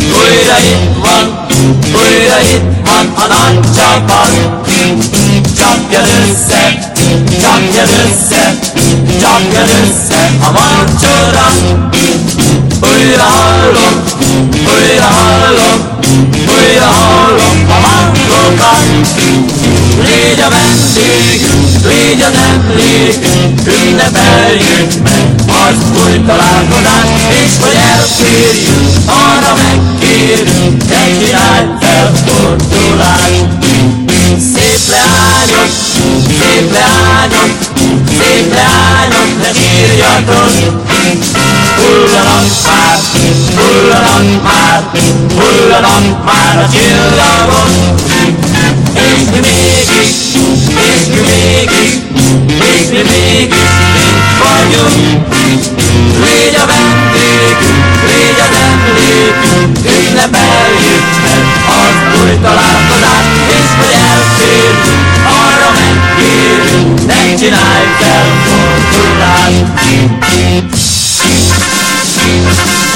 újra itt van, újra itt van a nagy csapat. Csapjad össze, csapjad össze, csapjad össze a mancsora. Újra hallom, újra hallom, újra hallom a hangokat. Légy a vendég, légy az emlék, ünnepeljük meg az új találkozást, és hogy elférjünk, arra megkérünk, egy király felfordulást. Szép leányok, szép leányok, szép leányok, ne sírjatok, hullanak már, hullanak már, hullanak már a csillagok, és mi mégis, és mi mégis, és mi mégis itt vagyunk. Légy a vendégünk, légy az emlékünk, ünnepeljük meg az új találkozást, és hogy elférjünk, 99 fell for the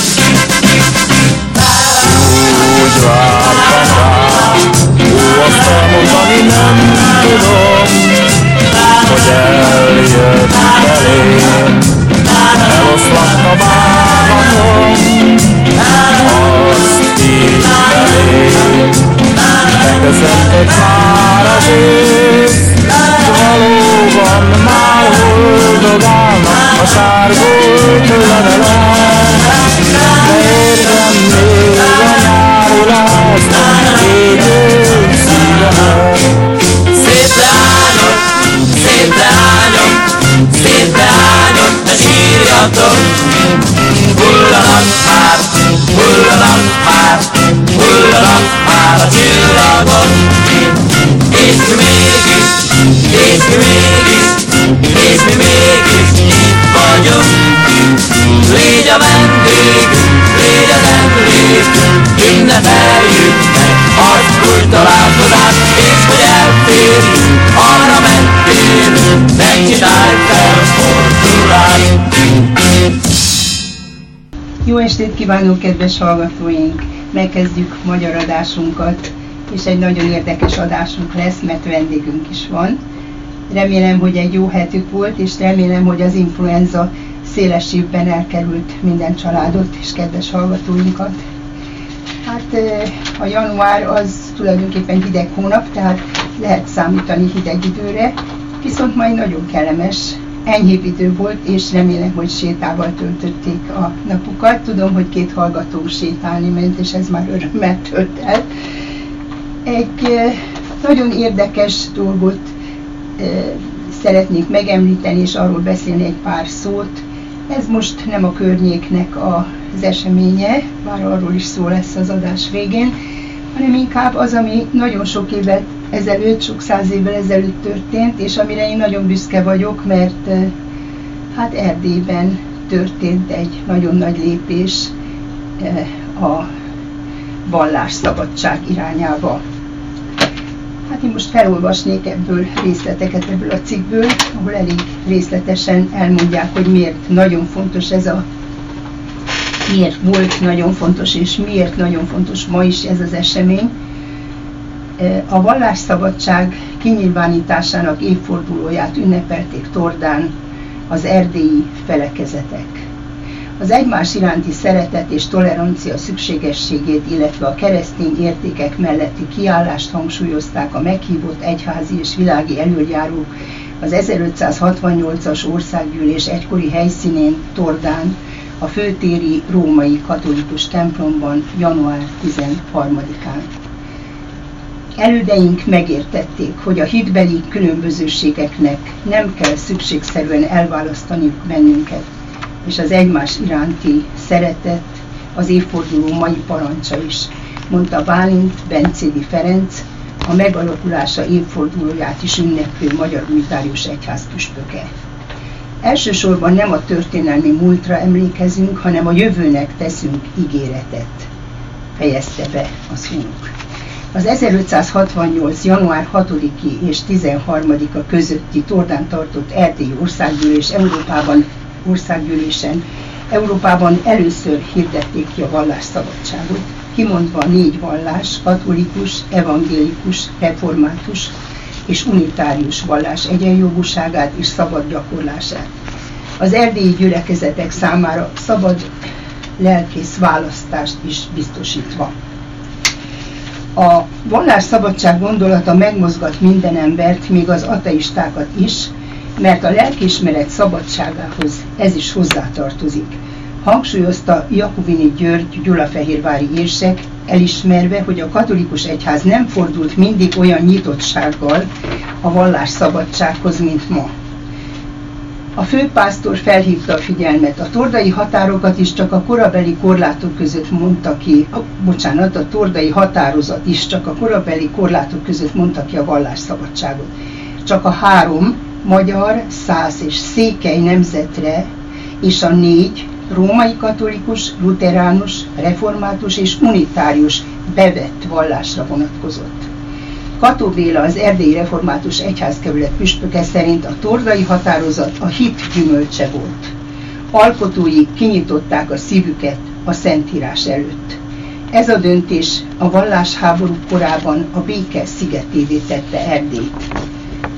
Kívánok, kedves hallgatóink! Megkezdjük magyar adásunkat, és egy nagyon érdekes adásunk lesz, mert vendégünk is van. Remélem, hogy egy jó hetük volt, és remélem, hogy az influenza széles évben elkerült minden családot és kedves hallgatóinkat. Hát eh, a január az tulajdonképpen hideg hónap, tehát lehet számítani hideg időre, viszont majd nagyon kellemes, enyhébb idő volt, és remélem, hogy sétával töltötték a napukat. Tudom, hogy két hallgató sétálni ment, és ez már örömmel tölt el. Egy eh, nagyon érdekes dolgot eh, szeretnék megemlíteni, és arról beszélni egy pár szót. Ez most nem a környéknek az eseménye, már arról is szó lesz az adás végén, hanem inkább az, ami nagyon sok évet ezelőtt, sok száz évvel ezelőtt történt, és amire én nagyon büszke vagyok, mert eh, hát Erdélyben történt egy nagyon nagy lépés eh, a vallásszabadság irányába. Hát én most felolvasnék ebből részleteket ebből a cikkből, ahol elég részletesen elmondják, hogy miért nagyon fontos ez a miért volt nagyon fontos, és miért nagyon fontos ma is ez az esemény. A vallásszabadság kinyilvánításának évfordulóját ünnepelték Tordán az erdélyi felekezetek. Az egymás iránti szeretet és tolerancia szükségességét, illetve a keresztény értékek melletti kiállást hangsúlyozták a meghívott egyházi és világi elöljárók az 1568-as országgyűlés egykori helyszínén, Tordán, a főtéri római katolikus templomban január 13-án. Elődeink megértették, hogy a hitbeli különbözőségeknek nem kell szükségszerűen elválasztaniuk bennünket, és az egymás iránti szeretet az évforduló mai parancsa is, mondta Bálint Bencédi Ferenc, a megalakulása évfordulóját is ünneplő Magyar Unitárius Egyház püspöke. Elsősorban nem a történelmi múltra emlékezünk, hanem a jövőnek teszünk ígéretet, fejezte be az úrunk. Az 1568. január 6-i és 13-a közötti Tordán tartott erdélyi országgyűlés Európában országgyűlésen Európában először hirdették ki a vallásszabadságot, kimondva négy vallás, katolikus, evangélikus, református és unitárius vallás egyenjogúságát és szabad gyakorlását. Az erdélyi gyülekezetek számára szabad lelkész választást is biztosítva. A vallásszabadság gondolata megmozgat minden embert, még az ateistákat is, mert a lelkiismeret szabadságához ez is hozzátartozik. Hangsúlyozta Jakubini György Gyulafehérvári érsek, elismerve, hogy a katolikus egyház nem fordult mindig olyan nyitottsággal a vallásszabadsághoz, mint ma. A főpásztor felhívta a figyelmet. A tordai határokat is csak a korabeli korlátok között mondta ki, a, bocsánat, a tordai határozat is csak a korabeli korlátok között mondta ki a vallásszabadságot. Csak a három, magyar, száz és székely nemzetre és a négy, római katolikus, luteránus, református és unitárius bevett vallásra vonatkozott. Kató Béla, az Erdélyi Református Egyházkerület püspöke szerint a tordai határozat a hit gyümölcse volt. Alkotói kinyitották a szívüket a Szentírás előtt. Ez a döntés a vallásháború korában a béke szigetévé tette Erdélyt.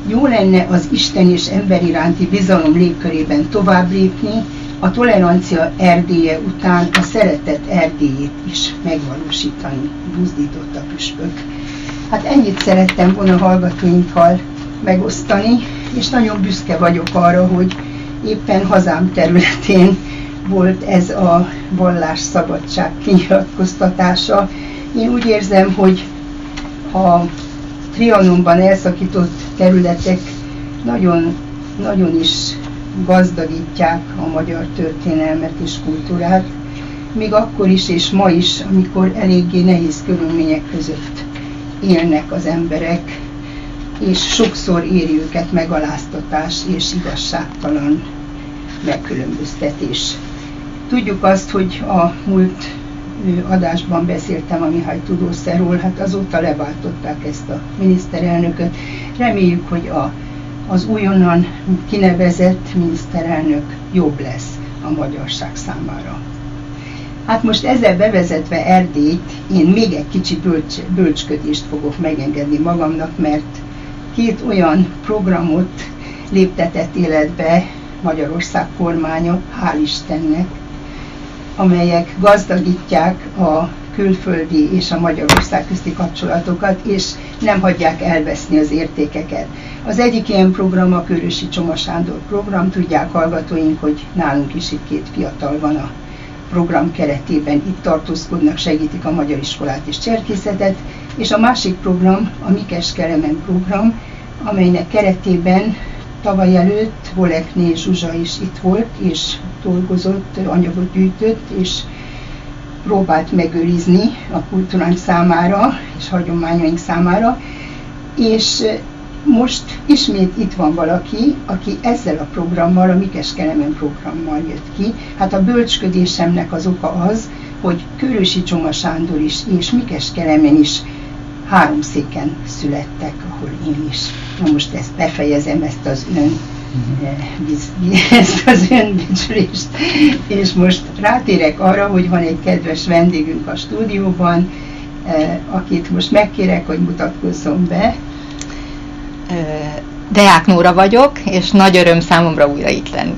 Jó lenne az Isten és ember iránti bizalom légkörében tovább lépni, a tolerancia erdélye után a szeretet erdélyét is megvalósítani, buzdított a püspök. Hát ennyit szerettem volna hallgatóinkkal megosztani, és nagyon büszke vagyok arra, hogy éppen hazám területén volt ez a vallásszabadság kinyilatkoztatása. Én úgy érzem, hogy a Trianonban elszakított területek nagyon, nagyon is gazdagítják a magyar történelmet és kultúrát, még akkor is és ma is, amikor eléggé nehéz körülmények között élnek az emberek, és sokszor éri őket megaláztatás és igazságtalan megkülönböztetés. Tudjuk azt, hogy a múlt adásban beszéltem a Mihály Tudószerról, hát azóta leváltották ezt a miniszterelnököt. Reméljük, hogy a, az újonnan kinevezett miniszterelnök jobb lesz a magyarság számára. Hát most ezzel bevezetve Erdélyt, én még egy kicsi bölcs, bölcsködést fogok megengedni magamnak, mert két olyan programot léptetett életbe Magyarország kormánya, hál' Istennek, amelyek gazdagítják a külföldi és a Magyarország közti kapcsolatokat, és nem hagyják elveszni az értékeket. Az egyik ilyen program a Körösi Csoma Sándor program, tudják hallgatóink, hogy nálunk is itt két fiatal van a program keretében itt tartózkodnak, segítik a magyar iskolát és cserkészetet, és a másik program, a Mikes Kelemen program, amelynek keretében tavaly előtt Volekné Zsuzsa is itt volt, és dolgozott, anyagot gyűjtött, és próbált megőrizni a kultúránk számára, és hagyományaink számára, és most ismét itt van valaki, aki ezzel a programmal, a Mikes Kelemen programmal jött ki. Hát a bölcsködésemnek az oka az, hogy Körösi Csoma Sándor is és Mikes Kelemen is három széken születtek, ahol én is. Na most ezt befejezem, ezt az ön eh, ezt az önbecsülést. És most rátérek arra, hogy van egy kedves vendégünk a stúdióban, eh, akit most megkérek, hogy mutatkozzon be. Deák Nóra vagyok, és nagy öröm számomra újra itt lenni.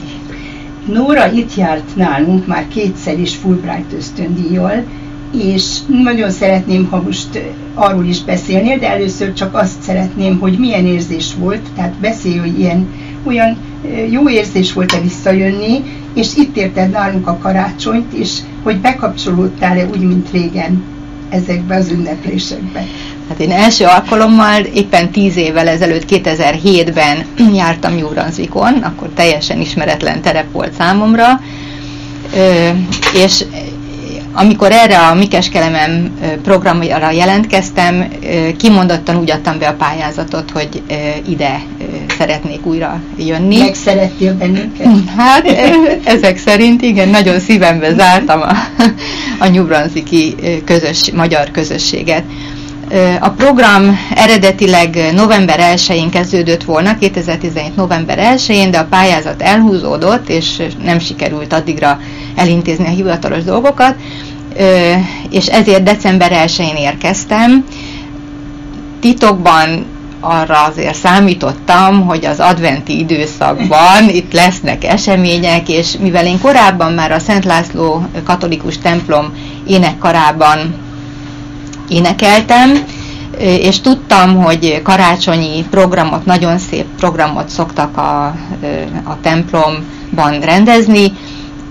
Nóra itt járt nálunk már kétszer is Fulbright ösztöndíjjal, és nagyon szeretném, ha most arról is beszélnél, de először csak azt szeretném, hogy milyen érzés volt, tehát beszélj, hogy ilyen olyan jó érzés volt-e visszajönni, és itt érted nálunk a karácsonyt, és hogy bekapcsolódtál-e úgy, mint régen ezekbe az ünneplésekbe. Hát én első alkalommal éppen tíz évvel ezelőtt, 2007-ben jártam Brunswickon, akkor teljesen ismeretlen terep volt számomra, és amikor erre a Mikes Kelemem programjára jelentkeztem, kimondottan úgy adtam be a pályázatot, hogy ide szeretnék újra jönni. Megszerettél bennünket? Hát ezek szerint igen, nagyon szívembe zártam a, a New Brunswicki közös, magyar közösséget. A program eredetileg november 1-én kezdődött volna, 2017. november 1-én, de a pályázat elhúzódott, és nem sikerült addigra elintézni a hivatalos dolgokat, és ezért december 1-én érkeztem. Titokban arra azért számítottam, hogy az adventi időszakban itt lesznek események, és mivel én korábban már a Szent László katolikus templom énekkarában énekeltem, és tudtam, hogy karácsonyi programot, nagyon szép programot szoktak a, a templomban rendezni.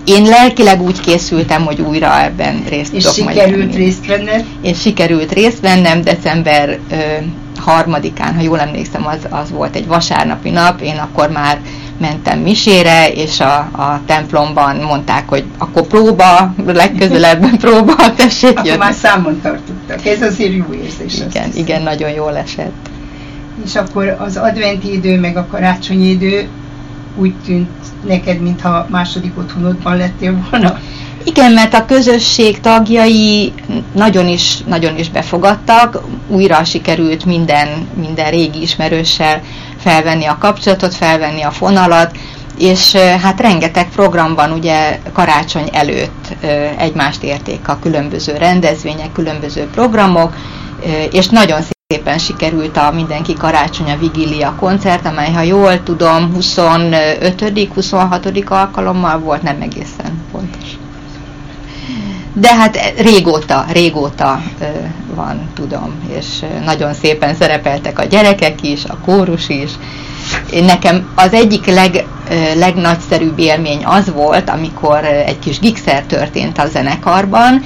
Én lelkileg úgy készültem, hogy újra ebben részt és tudok majd sikerült részt venned? És sikerült részt vennem december harmadikán, ha jól emlékszem, az, az volt egy vasárnapi nap, én akkor már mentem misére, és a, a templomban mondták, hogy akkor próba, legközelebb próba, tessék Akkor jönni. már számon tartottak, ez azért jó érzés. Igen, igen, nagyon jól esett. És akkor az adventi idő, meg a karácsonyi idő úgy tűnt neked, mintha második otthonodban lettél volna? Igen, mert a közösség tagjai nagyon is, nagyon is befogadtak, újra sikerült minden, minden régi ismerőssel felvenni a kapcsolatot, felvenni a fonalat, és hát rengeteg programban ugye karácsony előtt egymást érték a különböző rendezvények, különböző programok, és nagyon szépen sikerült a Mindenki Karácsony a Vigília koncert, amely, ha jól tudom, 25 26 alkalommal volt, nem egészen. De hát régóta, régóta van, tudom, és nagyon szépen szerepeltek a gyerekek is, a kórus is. Nekem az egyik leg, legnagyszerűbb élmény az volt, amikor egy kis gigszer történt a zenekarban,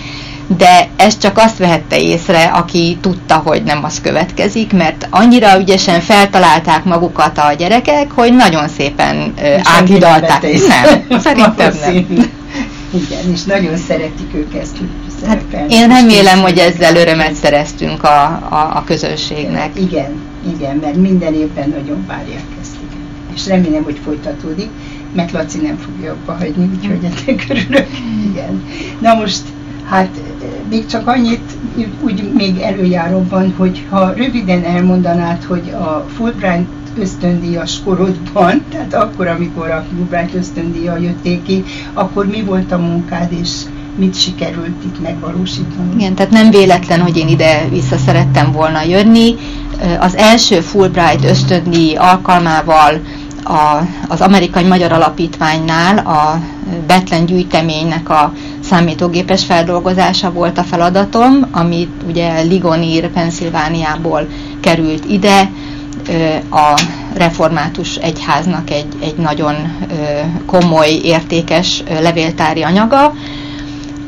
de ezt csak azt vehette észre, aki tudta, hogy nem az következik, mert annyira ügyesen feltalálták magukat a gyerekek, hogy nagyon szépen áthidalták. Nem, szerintem nem. Igen, és nagyon szeretik ők ezt, Hát én remélem, hogy ezzel örömet szereztünk a, a, a közönségnek. Igen, igen, mert minden évben nagyon várják ezt, igen. És remélem, hogy folytatódik, mert Laci nem fogja abba hagyni, úgyhogy ennek örülök. Igen. Na most, hát még csak annyit, úgy még előjáróban, hogy ha röviden elmondanád, hogy a Fulbright ösztöndíjas korodban, tehát akkor, amikor a Fulbright ösztöndíja jötték ki, akkor mi volt a munkád, és mit sikerült itt megvalósítani? Igen, tehát nem véletlen, hogy én ide vissza szerettem volna jönni. Az első Fulbright ösztöndíj alkalmával a, az Amerikai Magyar Alapítványnál a Betlen gyűjteménynek a számítógépes feldolgozása volt a feladatom, amit ugye Ligonir, Pennsylvániából került ide, a református egyháznak egy, egy nagyon komoly, értékes levéltári anyaga.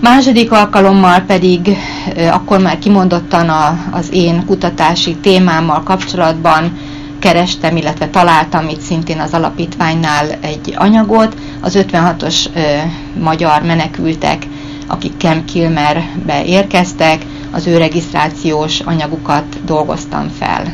Második alkalommal pedig akkor már kimondottan a, az én kutatási témámmal kapcsolatban kerestem, illetve találtam itt szintén az alapítványnál egy anyagot. Az 56-os magyar menekültek, akik Camp Kilmerbe érkeztek, az ő regisztrációs anyagukat dolgoztam fel.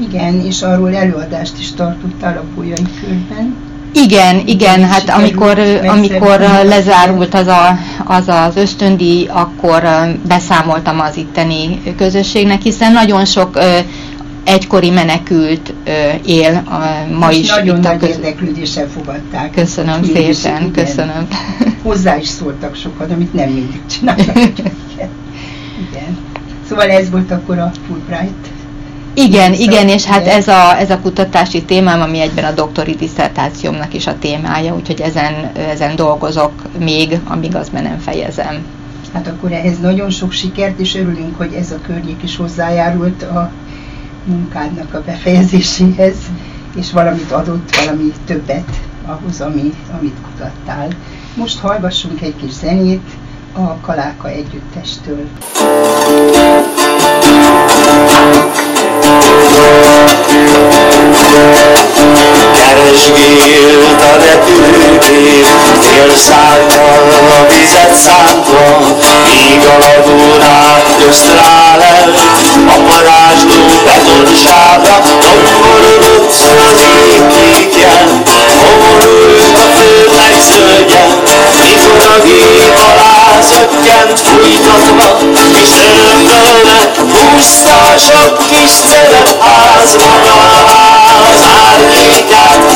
Igen, és arról előadást is tartottál a Bolyai körben. Igen, igen, hát amikor, amikor lezárult az, a, az az ösztöndi, akkor beszámoltam az itteni közösségnek, hiszen nagyon sok egykori menekült él ma is. Nagyon nagy köz... érdeklődéssel fogadták. Köszönöm szépen, is, igen. köszönöm. Hozzá is szóltak sokat, amit nem mindig csinálnak. igen. Szóval ez volt akkor a Fulbright igen, igen, és hát ez a, ez a kutatási témám, ami egyben a doktori diszertációmnak is a témája, úgyhogy ezen, ezen dolgozok még, amíg azt be nem fejezem. Hát akkor ehhez nagyon sok sikert, és örülünk, hogy ez a környék is hozzájárult a munkádnak a befejezéséhez, és valamit adott, valami többet ahhoz, ami, amit kutattál. Most hallgassunk egy kis zenét a Kaláka együttestől. Keresgélt a repülőgép, félszáltal a vizet szántva, míg a lagúnát közt rálelt, a parázsló betonsága, tomborodott az égkékjen, homorult a földnek a hívalázatján fújtatva, és öntölne húzta a sok kis szerep ház maga az árnyékát.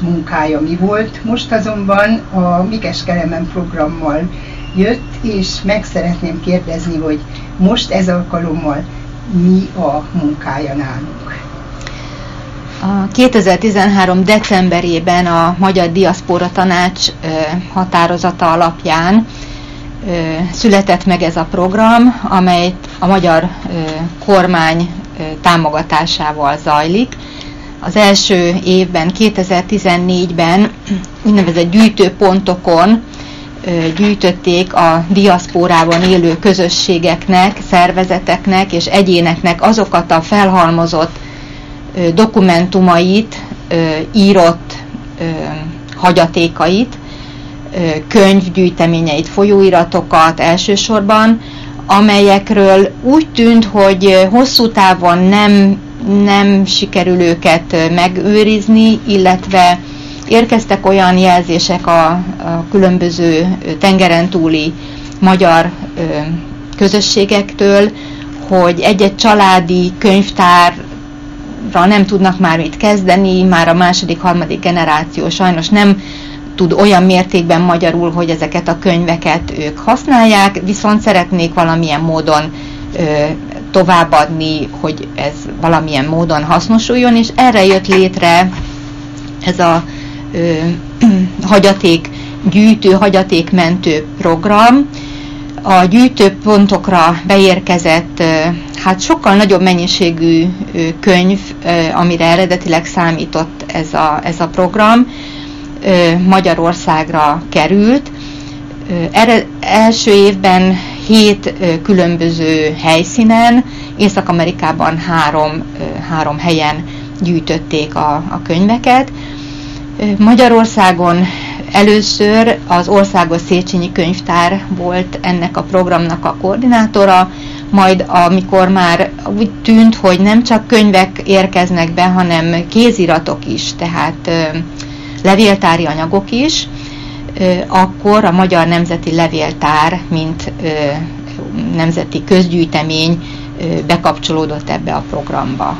munkája mi volt. Most azonban a Mikes Kelemen programmal jött, és meg szeretném kérdezni, hogy most ez alkalommal mi a munkája nálunk. A 2013. decemberében a Magyar Diaszpora Tanács határozata alapján született meg ez a program, amely a magyar kormány támogatásával zajlik. Az első évben, 2014-ben úgynevezett gyűjtőpontokon gyűjtötték a diaszpórában élő közösségeknek, szervezeteknek és egyéneknek azokat a felhalmozott dokumentumait, írott hagyatékait, könyvgyűjteményeit, folyóiratokat elsősorban, amelyekről úgy tűnt, hogy hosszú távon nem, nem sikerül őket megőrizni, illetve érkeztek olyan jelzések a, a különböző tengeren túli magyar közösségektől, hogy egy-egy családi könyvtár nem tudnak már mit kezdeni, már a második, harmadik generáció sajnos nem tud olyan mértékben magyarul, hogy ezeket a könyveket ők használják, viszont szeretnék valamilyen módon ö, továbbadni, hogy ez valamilyen módon hasznosuljon, és erre jött létre ez a ö, hagyaték gyűjtő, hagyatékmentő program, a gyűjtőpontokra beérkezett hát sokkal nagyobb mennyiségű könyv, amire eredetileg számított ez a, ez a program, Magyarországra került. Erre, első évben hét különböző helyszínen, Észak-Amerikában három, három helyen gyűjtötték a, a könyveket. Magyarországon először az Országos Széchenyi Könyvtár volt ennek a programnak a koordinátora, majd amikor már úgy tűnt, hogy nem csak könyvek érkeznek be, hanem kéziratok is, tehát levéltári anyagok is, akkor a Magyar Nemzeti Levéltár, mint nemzeti közgyűjtemény bekapcsolódott ebbe a programba.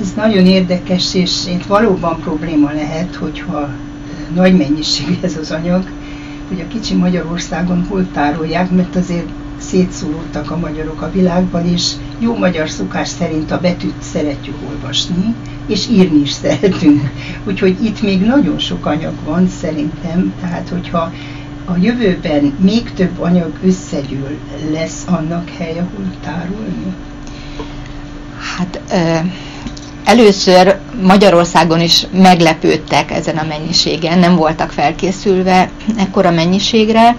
Ez nagyon érdekes, és itt valóban probléma lehet, hogyha nagy mennyiségű ez az anyag, hogy a kicsi Magyarországon hol tárolják, mert azért szétszólódtak a magyarok a világban, és jó magyar szokás szerint a betűt szeretjük olvasni, és írni is szeretünk. Úgyhogy itt még nagyon sok anyag van szerintem, tehát hogyha a jövőben még több anyag összegyűl, lesz annak hely, ahol tárolni? Hát először Magyarországon is meglepődtek ezen a mennyiségen, nem voltak felkészülve ekkora mennyiségre,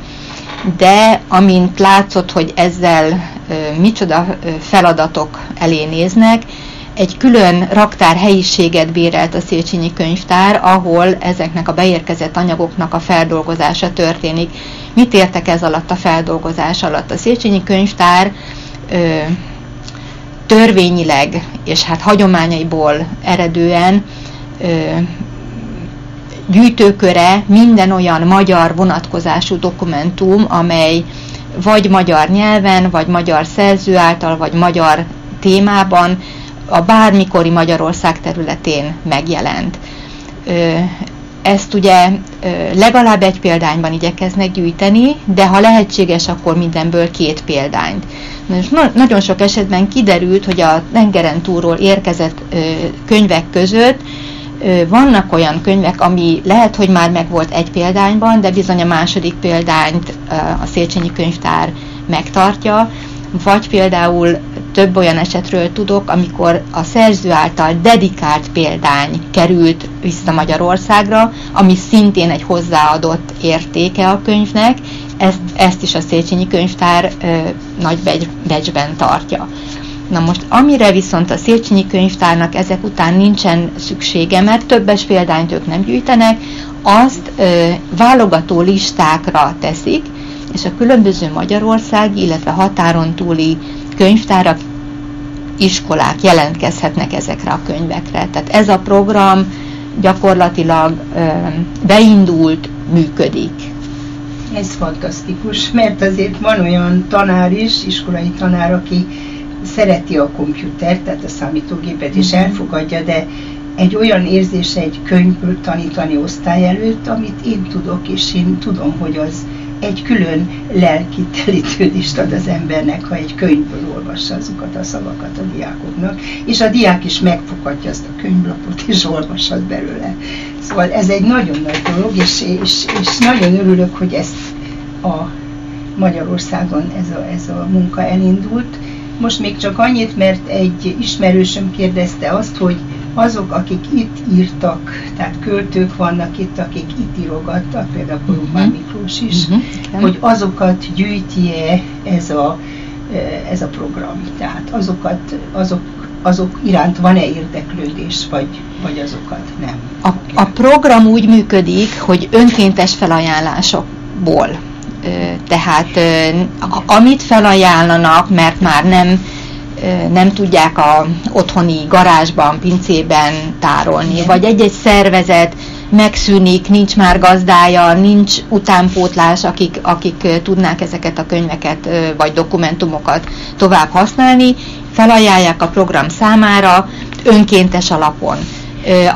de amint látszott, hogy ezzel micsoda feladatok elé néznek, egy külön raktár helyiséget bérelt a Széchenyi könyvtár, ahol ezeknek a beérkezett anyagoknak a feldolgozása történik. Mit értek ez alatt a feldolgozás alatt? A Széchenyi könyvtár ö, törvényileg és hát hagyományaiból eredően ö, gyűjtőköre minden olyan magyar vonatkozású dokumentum, amely vagy magyar nyelven, vagy magyar szerző által, vagy magyar témában a bármikori Magyarország területén megjelent. Ezt ugye legalább egy példányban igyekeznek gyűjteni, de ha lehetséges, akkor mindenből két példányt. Most nagyon sok esetben kiderült, hogy a tengeren túlról érkezett könyvek között vannak olyan könyvek, ami lehet, hogy már megvolt egy példányban, de bizony a második példányt a Széchenyi könyvtár megtartja, vagy például több olyan esetről tudok, amikor a szerző által dedikált példány került vissza Magyarországra, ami szintén egy hozzáadott értéke a könyvnek, ezt, ezt is a Széchenyi könyvtár ö, nagy becsben tartja. Na most, amire viszont a Széchenyi könyvtárnak ezek után nincsen szüksége, mert többes példányt ők nem gyűjtenek, azt ö, válogató listákra teszik, és a különböző Magyarországi, illetve határon túli könyvtárak, iskolák jelentkezhetnek ezekre a könyvekre. Tehát ez a program gyakorlatilag ö, beindult, működik. Ez fantasztikus, mert azért van olyan tanár is, iskolai tanár, aki szereti a komputert, tehát a számítógépet, és mhm. elfogadja, de egy olyan érzés egy könyvből tanítani osztály előtt, amit én tudok, és én tudom, hogy az egy külön lelki telítődést ad az embernek, ha egy könyvből olvassa azokat a szavakat a diákoknak, és a diák is megfoghatja azt a könyvlapot, és olvashat belőle. Szóval ez egy nagyon nagy dolog, és, és, és nagyon örülök, hogy ezt a Magyarországon ez a, ez a munka elindult. Most még csak annyit, mert egy ismerősöm kérdezte azt, hogy azok, akik itt írtak, tehát költők vannak itt, akik itt írogattak, például Kolumán uh-huh. Miklós is, uh-huh. hogy azokat gyűjti-e ez a, eh, ez a program. Tehát azokat, azok, azok iránt van-e érdeklődés, vagy, vagy azokat nem? A, a program úgy működik, hogy önkéntes felajánlásokból. Tehát amit felajánlanak, mert már nem nem tudják a otthoni garázsban, pincében tárolni, Igen. vagy egy-egy szervezet megszűnik, nincs már gazdája, nincs utánpótlás, akik, akik tudnák ezeket a könyveket vagy dokumentumokat tovább használni, felajánlják a program számára önkéntes alapon.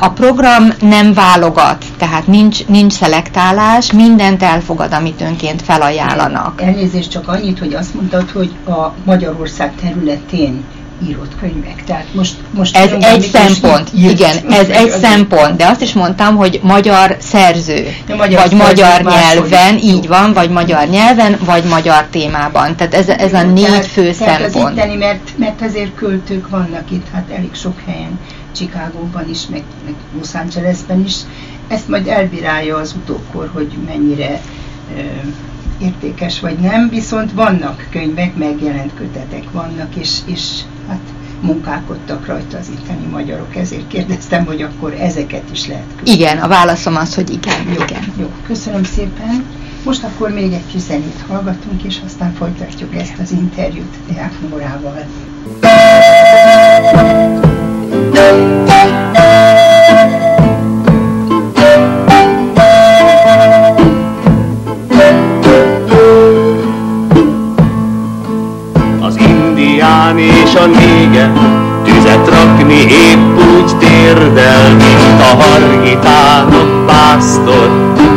A program nem válogat, tehát nincs, nincs szelektálás, mindent elfogad, amit önként felajánlanak. Elnézést csak annyit, hogy azt mondtad, hogy a Magyarország területén írott könyvek. Tehát most, most Ez egy szempont, igen, ez egy az- szempont, de azt is mondtam, hogy magyar szerző, Ja, magyar vagy szerző, magyar nyelven, így van, vagy magyar nyelven, vagy magyar témában. Tehát ez, ez a négy tehát, fő tehát Az szempont. itteni, mert, mert azért költők vannak itt, hát elég sok helyen, Chicagóban is, meg, meg Los Angelesben is. Ezt majd elbírálja az utókor, hogy mennyire ö, értékes vagy nem, viszont vannak könyvek, megjelent kötetek vannak, és, és hát munkálkodtak rajta az itteni magyarok, ezért kérdeztem, hogy akkor ezeket is lehet követni. Igen, a válaszom az, hogy igen, Jó, igen. jó, köszönöm szépen. Most akkor még egy kis zenét hallgatunk, és aztán folytatjuk ezt az interjút Deák Nórával. Az indián és a néger tüzet rakni épp úgy térdel, mint a hargitánok pásztor,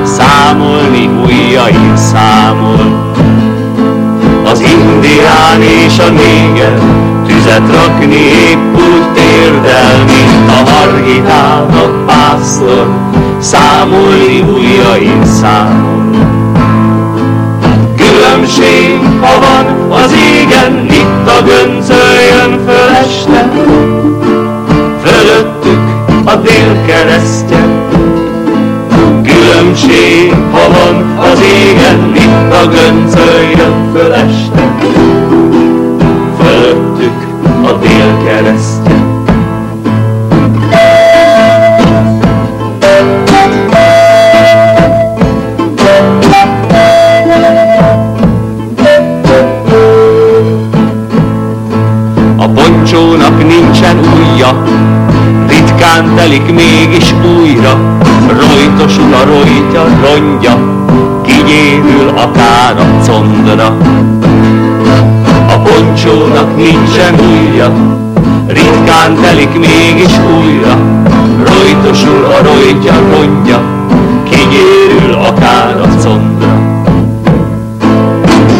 számolni ujjain számol. Az indián és a néger tüzet rakni épp úgy térdel, mint a hargitánok pásztor, számolni ujjain számol. Különbség, ha van az égen, itt a göncöljön föl este, fölöttük a délkeresztje. Különbség, ha van az égen, itt a göncöljön föl este, fölöttük a délkeresztje. A poncsónak nincsen ujja, ritkán telik mégis újra, rojtosul a rojtja, rongya, kinyérül akár a condra. A poncsónak nincsen ujja, ritkán telik mégis újra, rojtosul a rojtja, rongya, kinyérül akár a condra.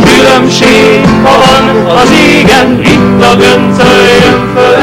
Különbség, ha van az égen, itt a göncöljön föl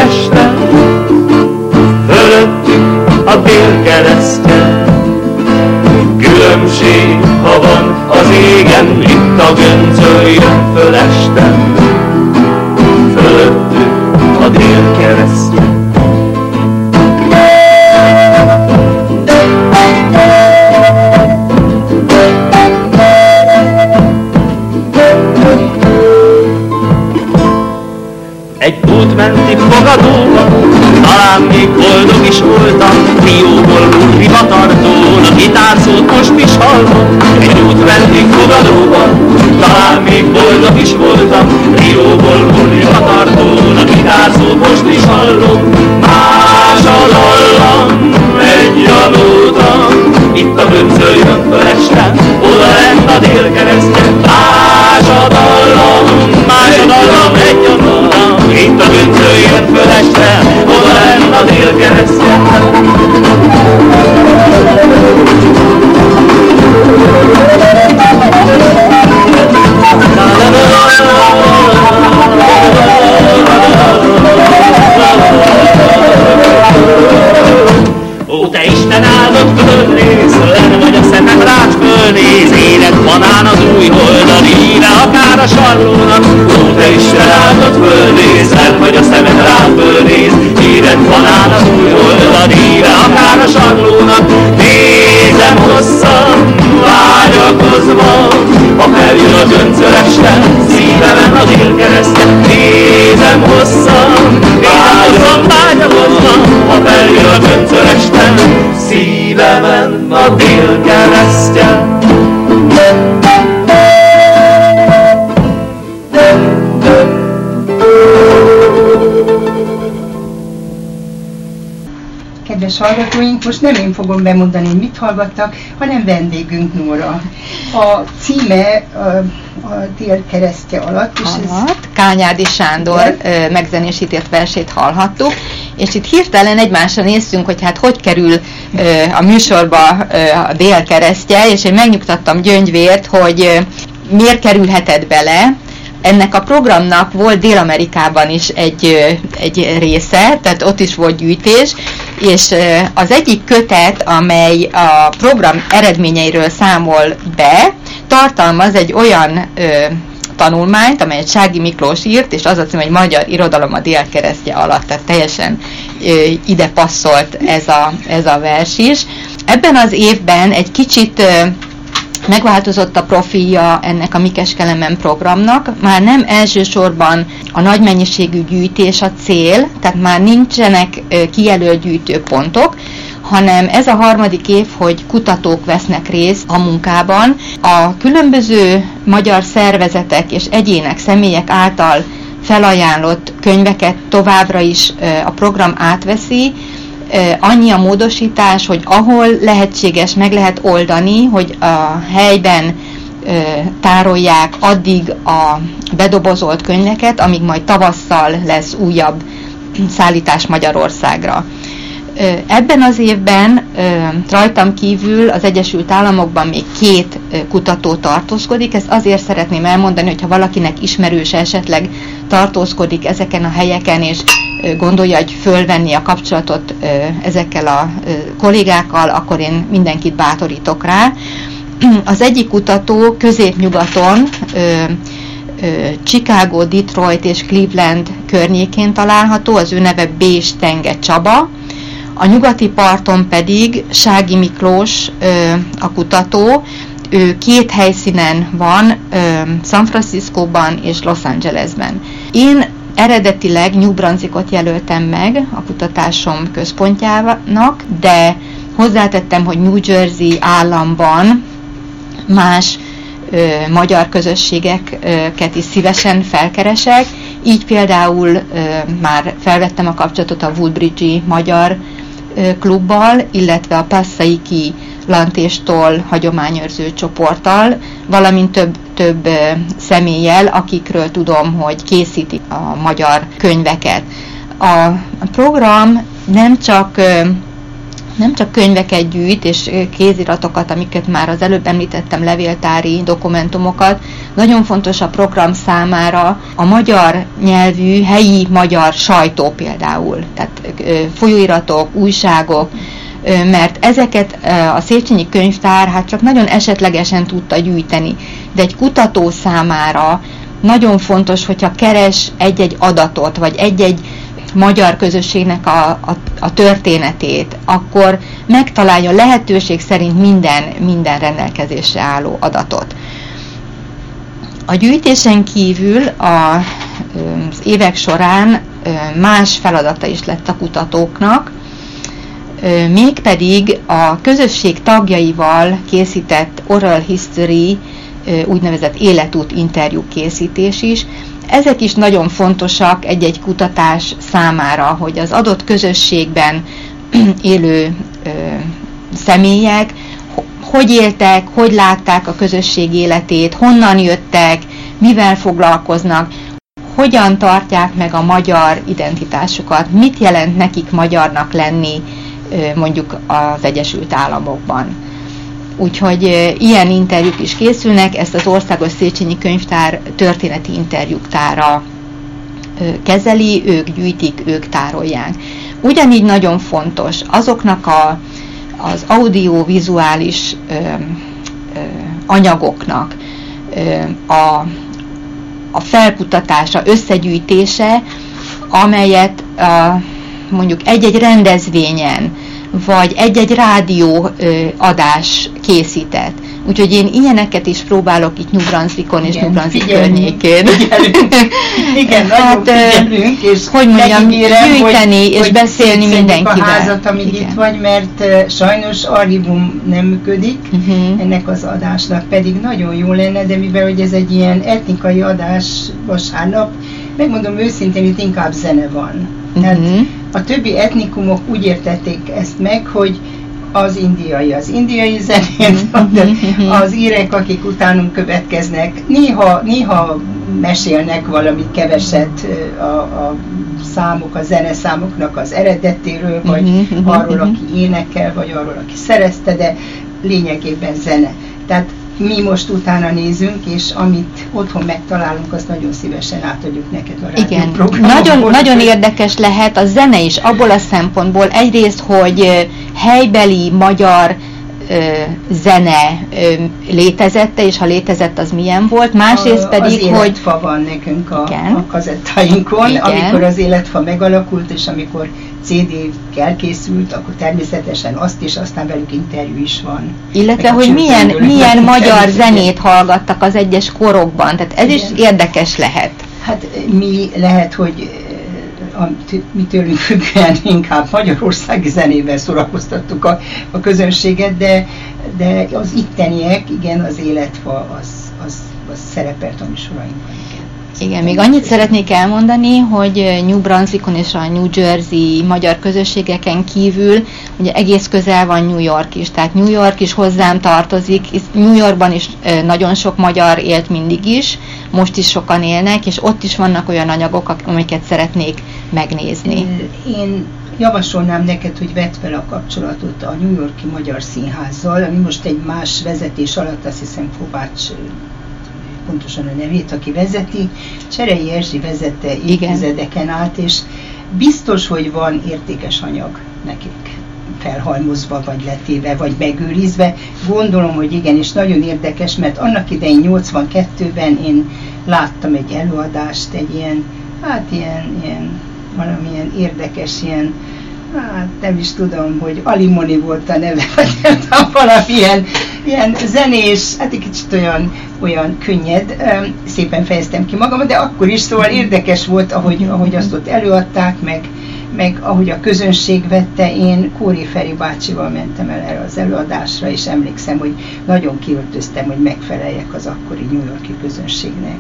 len vagy a szemem rád fölnéz, élet banán az új holdal, íre akár a sarlónak. Nézem hosszan, vágyakozva, ha feljön a göncöl este, szívemen a délkeresztje. Nézem hosszan, vágyom, vágyakozva, ha feljön a göncöl este, szívemen a délkeresztje. Most nem én fogom bemondani, hogy mit hallgattak, hanem vendégünk Nóra. A címe a, a tél keresztje alatt, és ez alatt Kányádi Sándor ö, megzenésített versét hallhattuk, és itt hirtelen egymásra néztünk, hogy hát hogy kerül ö, a műsorba ö, a délkeresztje, és én megnyugtattam Gyöngyvért, hogy ö, miért kerülhetett bele, ennek a programnak volt Dél-Amerikában is egy, egy része, tehát ott is volt gyűjtés, és az egyik kötet, amely a program eredményeiről számol be, tartalmaz egy olyan tanulmányt, amelyet Sági Miklós írt, és az a cím, hogy Magyar Irodalom a délkeresztje alatt, tehát teljesen ide passzolt ez a, ez a vers is. Ebben az évben egy kicsit megváltozott a profilja ennek a Mikeskelemen programnak. Már nem elsősorban a nagy mennyiségű gyűjtés a cél, tehát már nincsenek kijelölt gyűjtőpontok, hanem ez a harmadik év, hogy kutatók vesznek részt a munkában. A különböző magyar szervezetek és egyének, személyek által felajánlott könyveket továbbra is a program átveszi, annyi a módosítás, hogy ahol lehetséges, meg lehet oldani, hogy a helyben tárolják addig a bedobozolt könyveket, amíg majd tavasszal lesz újabb szállítás Magyarországra. Ebben az évben rajtam kívül az Egyesült Államokban még két kutató tartózkodik. Ezt azért szeretném elmondani, hogyha valakinek ismerős esetleg tartózkodik ezeken a helyeken, és gondolja, hogy fölvenni a kapcsolatot ezekkel a kollégákkal, akkor én mindenkit bátorítok rá. Az egyik kutató középnyugaton, Chicago, Detroit és Cleveland környékén található, az ő neve Bés Tenge Csaba, a nyugati parton pedig Sági Miklós a kutató, ő két helyszínen van, San Franciscóban és Los Angelesben. Én eredetileg New Brunswickot jelöltem meg a kutatásom központjának, de hozzátettem, hogy New Jersey államban más ö, magyar közösségeket is szívesen felkeresek, így például ö, már felvettem a kapcsolatot a Woodbridge-i magyar klubbal, illetve a Passaiki lantéstól hagyományőrző csoporttal, valamint több, több személlyel, akikről tudom, hogy készítik a magyar könyveket. A program nem csak nem csak könyveket gyűjt és kéziratokat, amiket már az előbb említettem, levéltári dokumentumokat. Nagyon fontos a program számára a magyar nyelvű, helyi magyar sajtó például, tehát folyóiratok, újságok, mert ezeket a Széchenyi könyvtár hát csak nagyon esetlegesen tudta gyűjteni, de egy kutató számára nagyon fontos, hogyha keres egy-egy adatot, vagy egy-egy magyar közösségnek a, a, a történetét, akkor megtalálja lehetőség szerint minden, minden rendelkezésre álló adatot. A gyűjtésen kívül a, az évek során más feladata is lett a kutatóknak, mégpedig a közösség tagjaival készített oral history, úgynevezett életút interjú készítés is, ezek is nagyon fontosak egy-egy kutatás számára, hogy az adott közösségben élő ö, személyek hogy éltek, hogy látták a közösség életét, honnan jöttek, mivel foglalkoznak, hogyan tartják meg a magyar identitásukat, mit jelent nekik magyarnak lenni mondjuk az Egyesült Államokban. Úgyhogy ilyen interjúk is készülnek, ezt az Országos Széchenyi Könyvtár történeti interjúktára kezeli, ők gyűjtik, ők tárolják. Ugyanígy nagyon fontos azoknak a, az audiovizuális anyagoknak ö, a, a felkutatása, összegyűjtése, amelyet a, mondjuk egy-egy rendezvényen, vagy egy-egy rádió adás készített. Úgyhogy én ilyeneket is próbálok itt New Brunswickon és New Brunswick környékén. Igen, hát, figyelünk, és hogy mondjam, gyűjteni hogy, és hogy beszélni mindenkivel. a házat, amíg Igen. itt vagy, mert sajnos archívum nem működik uh-huh. ennek az adásnak, pedig nagyon jó lenne, de mivel hogy ez egy ilyen etnikai adás vasárnap, megmondom őszintén, itt inkább zene van. Tehát uh-huh. A többi etnikumok úgy értették ezt meg, hogy az indiai az indiai zenét, uh-huh. az írek, akik utánunk következnek, néha, néha mesélnek valamit keveset a, a számok, a zeneszámoknak az eredetéről, vagy uh-huh. arról, aki énekel, vagy arról, aki szerezte, de lényegében zene. Tehát mi most utána nézünk, és amit otthon megtalálunk, azt nagyon szívesen átadjuk neked a Igen, nagyon, nagyon érdekes lehet a zene is abból a szempontból egyrészt, hogy helybeli magyar zene létezette, és ha létezett, az milyen volt, másrészt pedig, az hogy van nekünk a, Igen. a kazettáinkon, Igen. amikor az életfa megalakult, és amikor CD elkészült, akkor természetesen azt is, aztán velük interjú is van. illetve, Meg hogy milyen, milyen magyar zenét hallgattak az egyes korokban, tehát ez is Igen. érdekes lehet. Hát mi lehet, hogy eh, mi tőlünk függően inkább magyarországi zenével szórakoztattuk a, a közönséget, de, de az itteniek, igen, az életfa, az, az, az szerepelt a műsorainkban, igen. Igen, még annyit szeretnék elmondani, hogy New Brunswickon és a New Jersey magyar közösségeken kívül ugye egész közel van New York is, tehát New York is hozzám tartozik, New Yorkban is nagyon sok magyar élt mindig is, most is sokan élnek, és ott is vannak olyan anyagok, amiket szeretnék megnézni. Én javasolnám neked, hogy vedd fel a kapcsolatot a New Yorki Magyar Színházzal, ami most egy más vezetés alatt, azt hiszem Kovács pontosan a nevét, aki vezeti. Cserei Erzsi vezette évtizedeken át, és biztos, hogy van értékes anyag nekik felhalmozva, vagy letéve, vagy megőrizve. Gondolom, hogy igen, és nagyon érdekes, mert annak idején 82-ben én láttam egy előadást, egy ilyen, hát ilyen, ilyen valamilyen érdekes, ilyen, hát nem is tudom, hogy Alimoni volt a neve, vagy nem tudom, valamilyen ilyen zenés, hát egy kicsit olyan, olyan könnyed, szépen fejeztem ki magam, de akkor is, szóval érdekes volt, ahogy, ahogy azt ott előadták, meg, meg ahogy a közönség vette, én Kóri Feri bácsival mentem el erre az előadásra, és emlékszem, hogy nagyon kiöltöztem, hogy megfeleljek az akkori New Yorki közönségnek.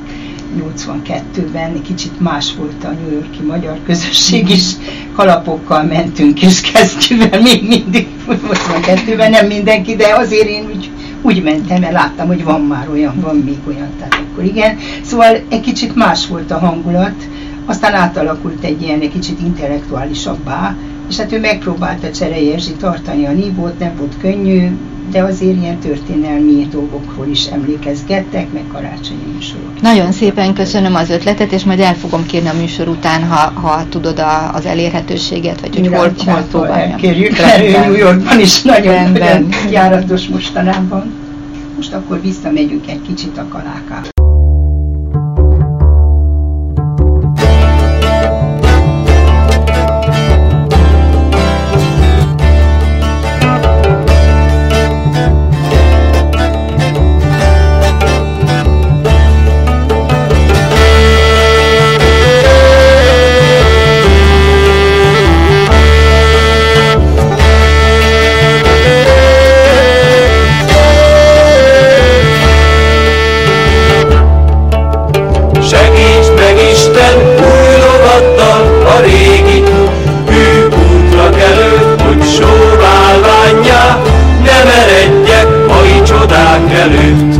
82-ben egy kicsit más volt a New Yorki magyar közösség is, kalapokkal mentünk és kesztyűvel még mindig 82-ben, nem mindenki, de azért én úgy, úgy mentem, mert láttam, hogy van már olyan, van még olyan, tehát akkor igen. Szóval egy kicsit más volt a hangulat, aztán átalakult egy ilyen egy kicsit intellektuálisabbá, és hát ő megpróbálta Cserei Erzsi tartani a nívót, nem volt könnyű, de azért ilyen történelmi dolgokról is emlékezgettek, meg karácsonyi műsorok. Nagyon szépen köszönöm az ötletet, és majd el fogom kérni a műsor után, ha, ha tudod a, az elérhetőséget, vagy hogy hol, hol próbáljam. elkérjük, mert. New Yorkban is nagyon, Rendben. nagyon járatos mostanában. Most akkor visszamegyünk egy kicsit a kalákába. salut.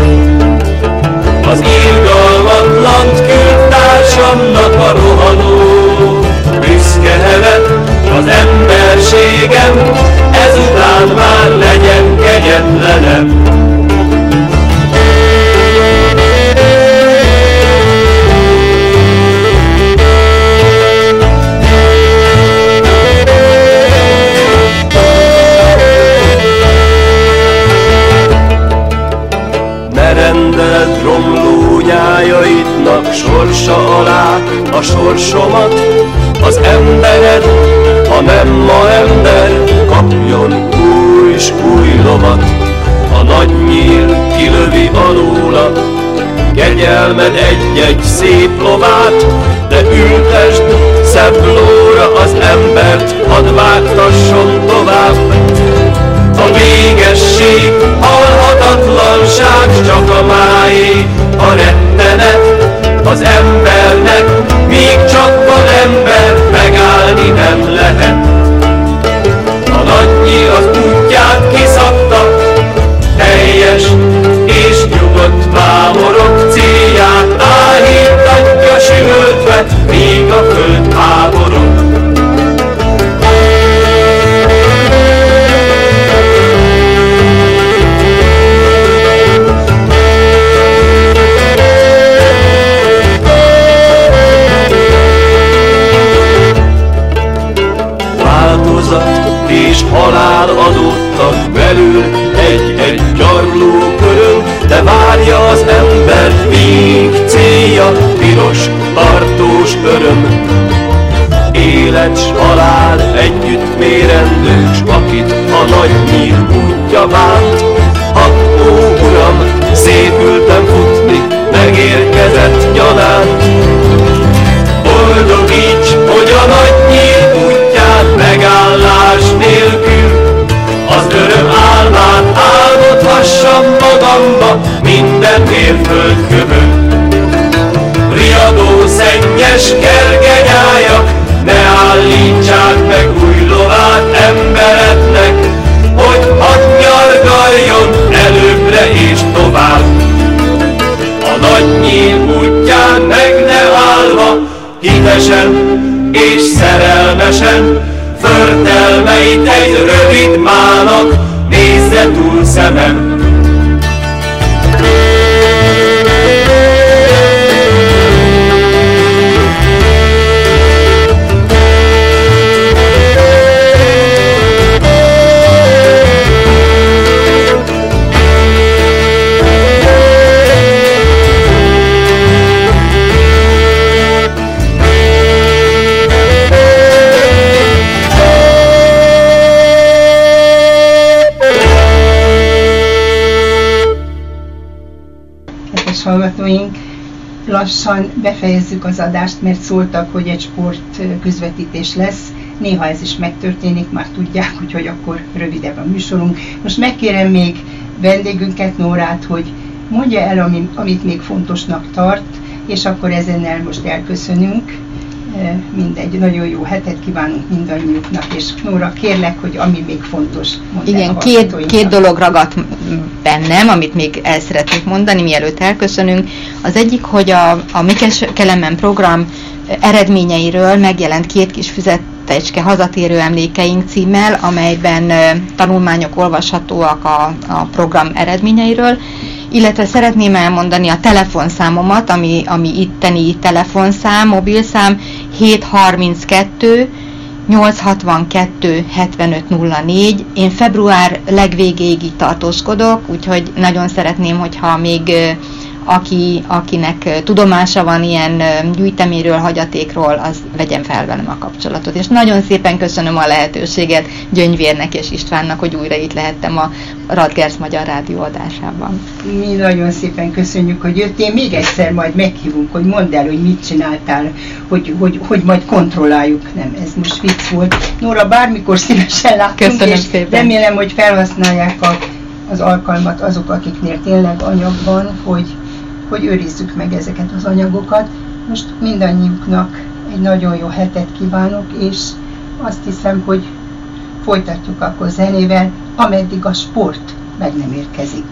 Lassan befejezzük az adást, mert szóltak, hogy egy sport közvetítés lesz. Néha ez is megtörténik, már tudják, úgyhogy akkor rövidebb a műsorunk. Most megkérem még vendégünket, Nórát, hogy mondja el, amit még fontosnak tart, és akkor ezennel most elköszönünk mindegy, nagyon jó hetet kívánunk mindannyiuknak, és Nóra, kérlek, hogy ami még fontos. Igen, két, két dolog ragadt bennem, amit még el szeretnék mondani, mielőtt elköszönünk. Az egyik, hogy a, a Mikes Kelemen program eredményeiről megjelent két kis füzetecske hazatérő emlékeink címmel, amelyben tanulmányok olvashatóak a, a program eredményeiről, illetve szeretném elmondani a telefonszámomat, ami, ami itteni telefonszám, mobilszám 732 862 7504. Én február legvégéig itt tartózkodok, úgyhogy nagyon szeretném, hogyha még aki, akinek tudomása van ilyen gyűjteméről, hagyatékról, az vegyen fel velem a kapcsolatot. És nagyon szépen köszönöm a lehetőséget Gyöngyvérnek és Istvánnak, hogy újra itt lehettem a Radgers Magyar Rádió adásában. Mi nagyon szépen köszönjük, hogy jöttél. Még egyszer majd meghívunk, hogy mondd el, hogy mit csináltál, hogy, hogy, hogy majd kontrolláljuk. Nem, ez most vicc volt. Nóra, bármikor szívesen látunk, Köszönöm és szépen. remélem, hogy felhasználják a, az alkalmat azok, akiknél tényleg anyag van, hogy hogy őrizzük meg ezeket az anyagokat. Most mindannyiuknak egy nagyon jó hetet kívánok, és azt hiszem, hogy folytatjuk akkor zenével, ameddig a sport meg nem érkezik.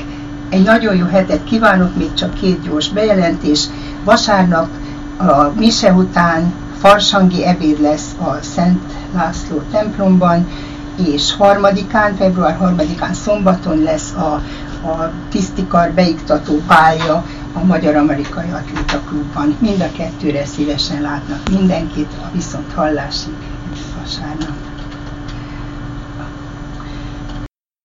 Egy nagyon jó hetet kívánok, még csak két gyors bejelentés. Vasárnap a mise után farsangi ebéd lesz a Szent László templomban, és harmadikán, február harmadikán szombaton lesz a, a tisztikar beiktató pálya a Magyar-Amerikai Atléta Klubban. Mind a kettőre szívesen látnak mindenkit, a viszont hallásig vasárnap.